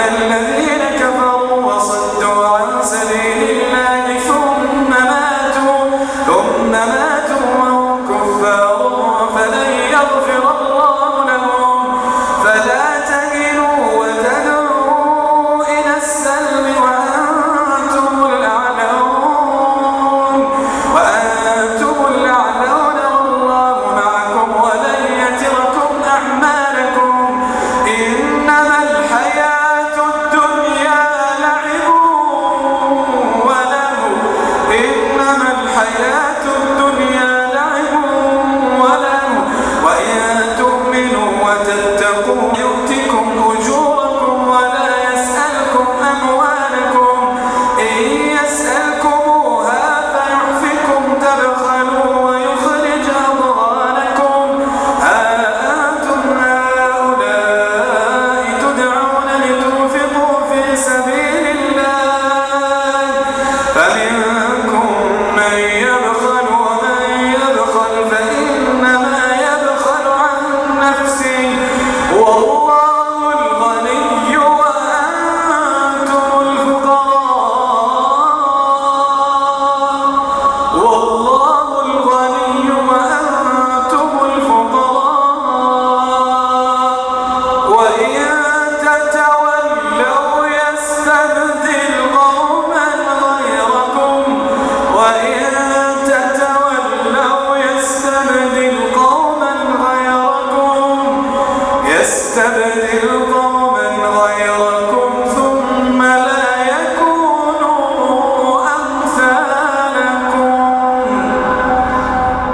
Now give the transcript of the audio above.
إن الذين سبت